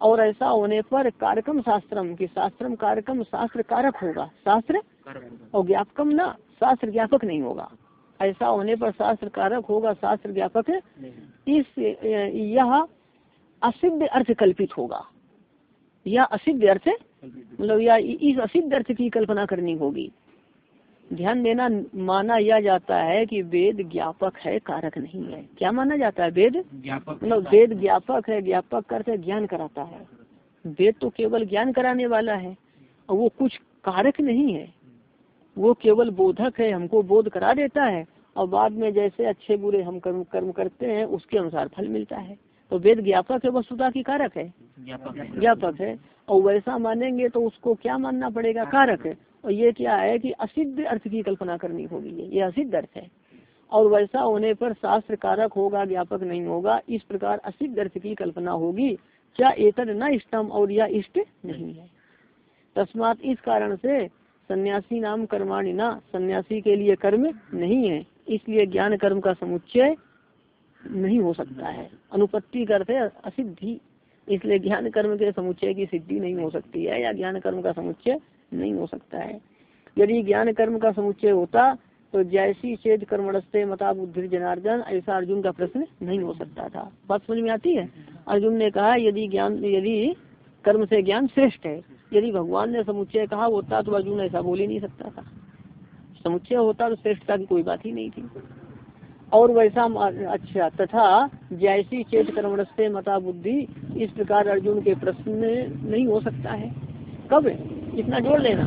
[SPEAKER 1] और ऐसा होने पर कारकम शास्त्रम की शास्त्रम कारकम शास्त्र कारक होगा। शास्त्र? और ज्ञापकम ना शास्त्र ज्ञापक नहीं होगा। ऐसा होने पर शास्त्र कारक होगा शास्त्र ज्ञापक इस यह असिद्ध अर्थ कल्पित होगा। यह असिद्ध अर्थ मतलब या इस असिद्ध अर्थ की कल्पना करनी होगी। ध्यान देना माना यह जाता है कि वेद ज्ञापक है कारक नहीं है। क्या माना जाता है वेद? मतलब वेद ज्ञापक है ज्ञापक करते ज्ञान कराता है। वेद तो केवल ज्ञान कराने वाला है और वो कुछ कारक नहीं है। वो केवल बोधक है हमको बोध करा देता है और बाद में जैसे अच्छे बुरे हम कर्म कर्म करते हैं उसके अनुसार फल मिलता है। तो वेद ज्ञापक है वस्तुता की कारक है।
[SPEAKER 2] व्यापक है।
[SPEAKER 1] ज्ञापक है। और वैसा मानेंगे तो उसको क्या मानना पड़ेगा? कारक है। और ये क्या है कि असिद्ध अर्थ की कल्पना करनी होगी। ये ये असिद्ध अर्थ है। और वैसा होने पर शास्त्र कारक होगा ज्ञापक नहीं होगा इस प्रकार असिद्ध अर्थ की कल्पना होगी। क्या एतद न इष्टम और यह इष्ट नहीं है। तस्मात इस कारण से सन्यासी नाम कर्माणि ना सन्यासी के लिए कर्म नहीं है। इसलिए ज्ञान कर्म का समुच्चय नहीं हो सकता है। अनुपत्ति करते असिद्धि। इसलिए ज्ञान कर्म के समुच्चय की सिद्धि नहीं हो सकती है, या ज्ञान कर्म का समुच्चय नहीं हो सकता है। यदि ज्ञान कर्म का समुच्चय होता तो जैसी चेत कर्मणस्ते मता बुद्धि जनार्दन, ऐसा अर्जुन का प्रश्न नहीं हो सकता था। बात समझ में आती है? अर्जुन ने कहा, यदि ज्ञान, यदि कर्म से ज्ञान श्रेष्ठ है, यदि भगवान ने समुच्चय कहा होता तो अर्जुन ऐसा बोल ही नहीं सकता था। समुच्चय होता तो श्रेष्ठता की कोई बात ही नहीं थी। और वैसा अच्छा तथा जैसी चेत कर्मणस्ते मता बुद्धि इस प्रकार अर्जुन के प्रश्न नहीं हो सकता है कब इतना जोड़ लेना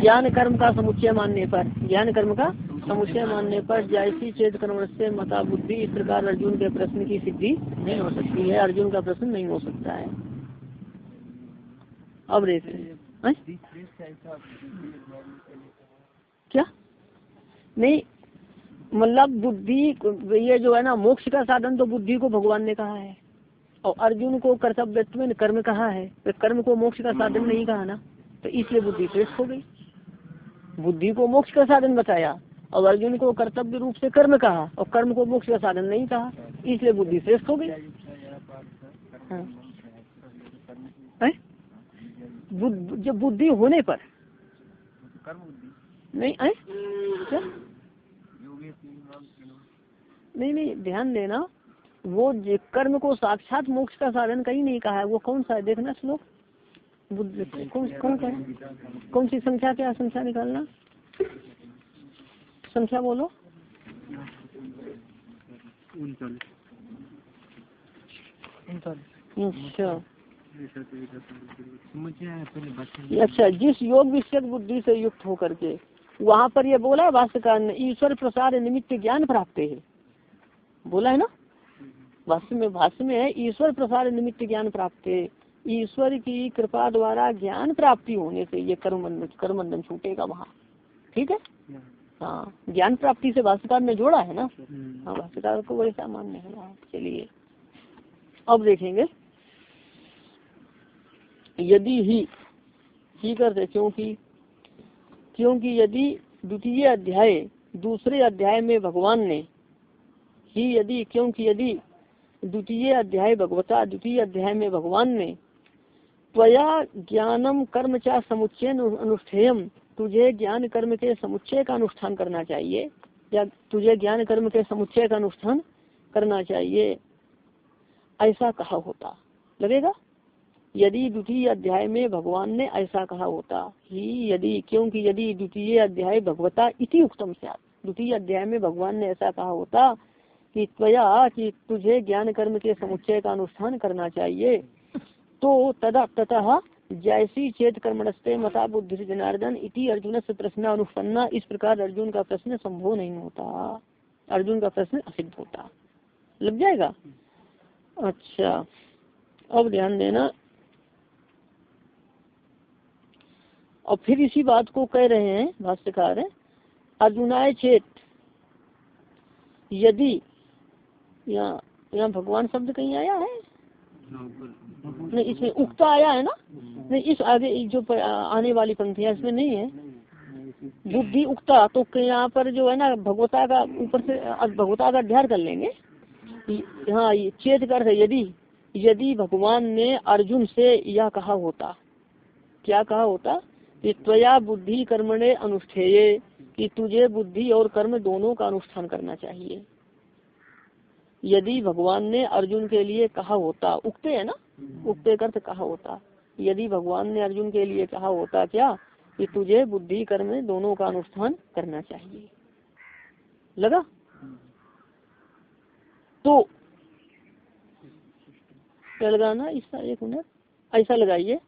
[SPEAKER 1] ज्ञान कर्म का समुच्चय मानने पर ज्ञान कर्म का समुच्चय मानने पर जैसी चेत कर्म से मता बुद्धि इस प्रकार अर्जुन के प्रश्न की सिद्धि नहीं हो सकती है अर्जुन का प्रश्न नहीं हो सकता है अब देखते क्या नहीं मतलब बुद्धि ये जो है ना मोक्ष का साधन तो बुद्धि को भगवान ने कहा है। और अर्जुन को कर्तव्य कर्म कहा है तो कर्म को मोक्ष का साधन नहीं कहा ना तो इसलिए बुद्धि श्रेष्ठ हो गई। बुद्धि को मोक्ष का साधन बताया और अर्जुन को कर्तव्य रूप से कर्म कहा और कर्म को मोक्ष का साधन नहीं कहा इसलिए बुद्धि श्रेष्ठ हो गई। हाँ। बुद्ध- जब बुद्धि होने पर नहीं है? क्या? नहीं नहीं ध्यान देना वो जे- कर्म को साक्षात मोक्ष का साधन कहीं नहीं कहा है वो कौन सा है? देखना श्लोक। बुद्ध कौन कौन सा है? कौन सी संख्या क्या संख्या निकालना। संख्या बोलो। अच्छा। अच्छा जिस योग विषयक बुद्धि से युक्त होकर के वहाँ पर ये बोला है भाष्यकार ने ईश्वर प्रसाद निमित्त ज्ञान प्राप्त है। बोला है ना? भाष्य में भाष्य में है ईश्वर प्रसाद निमित्त ज्ञान प्राप्त ईश्वर की कृपा द्वारा ज्ञान प्राप्ति होने से ये कर्म बंधन कर्म बंधन छूटेगा वहाँ। ठीक है? हाँ ज्ञान प्राप्ति से भाष्यकार ने जोड़ा है ना? हाँ भाष्यकार को बड़े सामान्य हाँ, चलिए। अब देखेंगे। यदि ही ही करते क्योंकि क्योंकि यदि द्वितीय अध्याय दूसरे अध्याय में भगवान ने ही यदि, क्योंकि यदि द्वितीय अध्याय भगवता, द्वितीय अध्याय में भगवान ने त्वया ज्ञानम कर्म चा समुच्चय अनुष्ठेयम, तुझे ज्ञान कर्म के समुच्चय का अनुष्ठान करना चाहिए, या तुझे ज्ञान कर्म के समुच्चय का अनुष्ठान करना चाहिए। ऐसा कहा होता। लगेगा? यदि द्वितीय अध्याय में भगवान ने ऐसा कहा होता, ही यदि, क्योंकि यदि द्वितीय अध्याय भगवता इति उत्तम से द्वितीय अध्याय में भगवान ने ऐसा कहा होता कि त्वया कि तुझे ज्ञान कर्म के समुच्चय का अनुष्ठान करना चाहिए। तो तदा ततः जैसी चेत कर्मणस्ते मता बुद्धि जनार्दन, इति अर्जुन से प्रश्न अनुपन्ना, इस प्रकार अर्जुन का प्रश्न संभव नहीं होता। अर्जुन का प्रश्न असिद्ध होता। लग जाएगा? अच्छा अब ध्यान देना। और फिर इसी बात को कह रहे हैं भाष्यकार, अर्जुनाय चेत, यदि यहाँ यहाँ भगवान शब्द कहीं आया है? नहीं इसमें उक्ता आया है ना? नहीं इस आगे जो आने वाली पंक्तियाँ इसमें नहीं है। बुद्धि उक्ता तो यहाँ पर जो है ना भगवता का ऊपर से भगवता का अध्ययन कर लेंगे। हाँ चेत कर यदि यदि भगवान ने अर्जुन से यह कहा होता क्या कहा होता? कि त्वया बुद्धि कर्मणे अनुष्ठेय कि तुझे बुद्धि और कर्म दोनों का अनुष्ठान करना चाहिए। यदि भगवान ने अर्जुन के लिए कहा होता उगते है ना? उगते अर्थ कहा होता। यदि भगवान ने अर्जुन के लिए कहा होता क्या? कि तुझे बुद्धि कर्म दोनों का अनुष्ठान करना चाहिए। लगा? तो क्या लगाना इसका एक मिनट? ऐसा लगाइए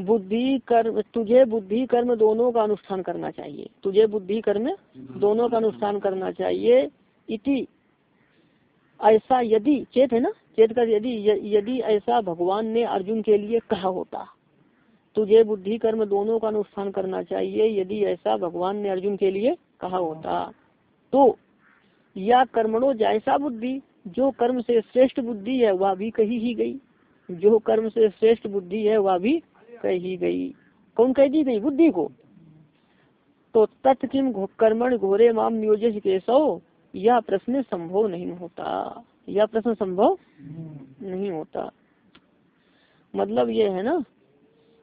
[SPEAKER 1] बुद्धि कर्म तुझे बुद्धि कर्म दोनों का अनुष्ठान करना चाहिए। तुझे बुद्धि कर्म दोनों का अनुष्ठान करना चाहिए। इति ऐसा यदि, चेत है ना? चेत का यदि यदि ऐसा भगवान ने अर्जुन के लिए कहा होता तुझे बुद्धि कर्म दोनों का अनुष्ठान करना चाहिए, यदि ऐसा भगवान ने अर्जुन के लिए कहा होता तो या कर्मणो जैसा बुद्धि, जो कर्म से श्रेष्ठ बुद्धि है, वह भी कही ही गई। जो कर्म से श्रेष्ठ बुद्धि है, वह भी कही गई। कौन कह दी गई? बुद्धि को। तो तत् किम कर्मण घोरे माम नियोजित केशव यह प्रश्न संभव नहीं होता यह प्रश्न संभव नहीं होता। मतलब ये है ना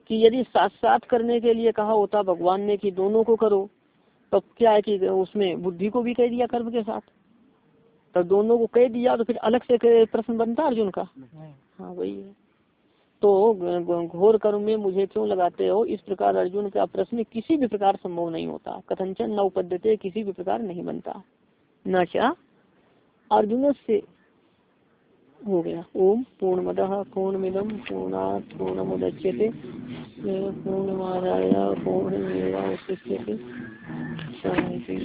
[SPEAKER 1] कि यदि साथ साथ करने के लिए कहा होता भगवान ने कि दोनों को करो तो क्या है कि उसमें बुद्धि को भी कह दिया कर्म के साथ? तो दोनों को कह दिया तो फिर अलग से प्रश्न बनता अर्जुन का। हाँ वही है। तो घोर कर्म में मुझे क्यों लगाते हो? इस प्रकार अर्जुन का प्रश्न किसी भी प्रकार संभव नहीं होता। कथनचन न उपद्यते किसी भी प्रकार नहीं बनता। न अर्जुन से हो गया। ओम पूर्ण पूर्णमद पूर्णमिदम पूर्णात पूर्णमुदच्यते पूर्ण पूर्णमेवावशिष्यते शांति